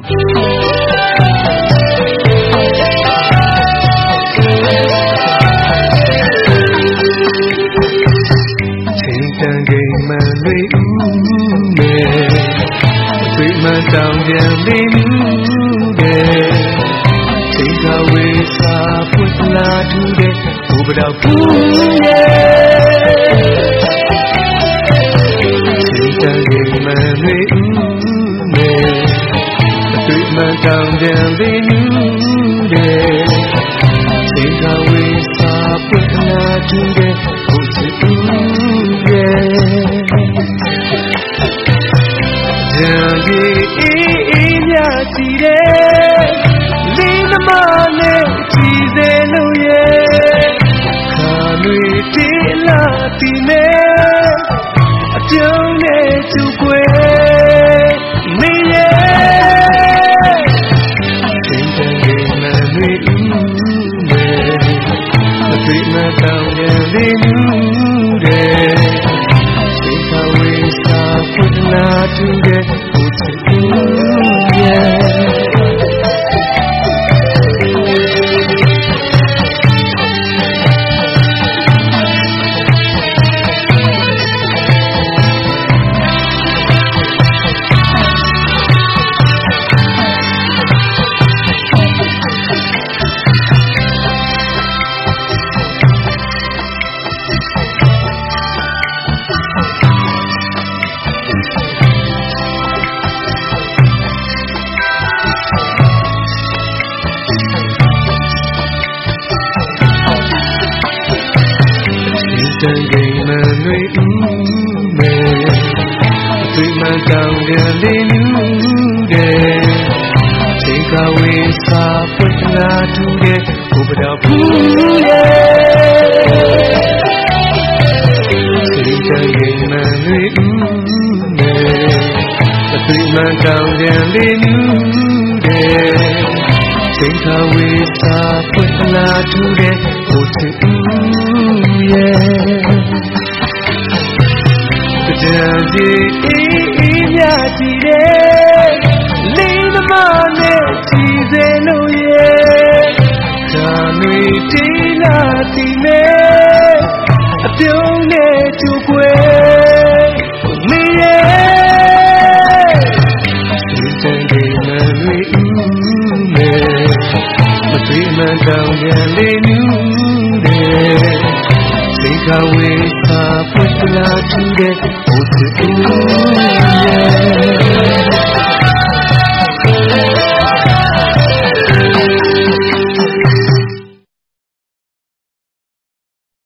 တန်ကိမ်မှန်တွေဥမဲ့သိမ တောင်ပြန်လေးနူးတဲ့ချိန်ကဝေးစာဖွင့်လာထူးတဲ့ဘုရားကြံပြီးအေးအေးမြကြည့်တယ်လေးသမား တန်ကိမ်မတွေဥမဲ့သိမတောင်တယ်လေးနူးတဲ့ချိန်ကဝေးစာပွင့်လာထူတဲ့ဘုဗတော်ဘူးရဲ့စိတ်တန်ကိမ်မတွေဥမဲ့သိမတောင်တယ်လေးနူးတဲ့ချိန် ရားရဲ့ကြံစီအေးအေးမြကြည့်တယ်လေးသမားနဲ့ကြည်စေလို့ရဲ့ဓာမေတီလာတီနဲ့အပြုံးနဲ့ကျူကွယ်မင်းရဲ့ဒီစံဒီမရီဦးနဲ့မသိမှန်တောင်ပြန်လေးနူးတဲ့လေ gawe sa putra jure Putra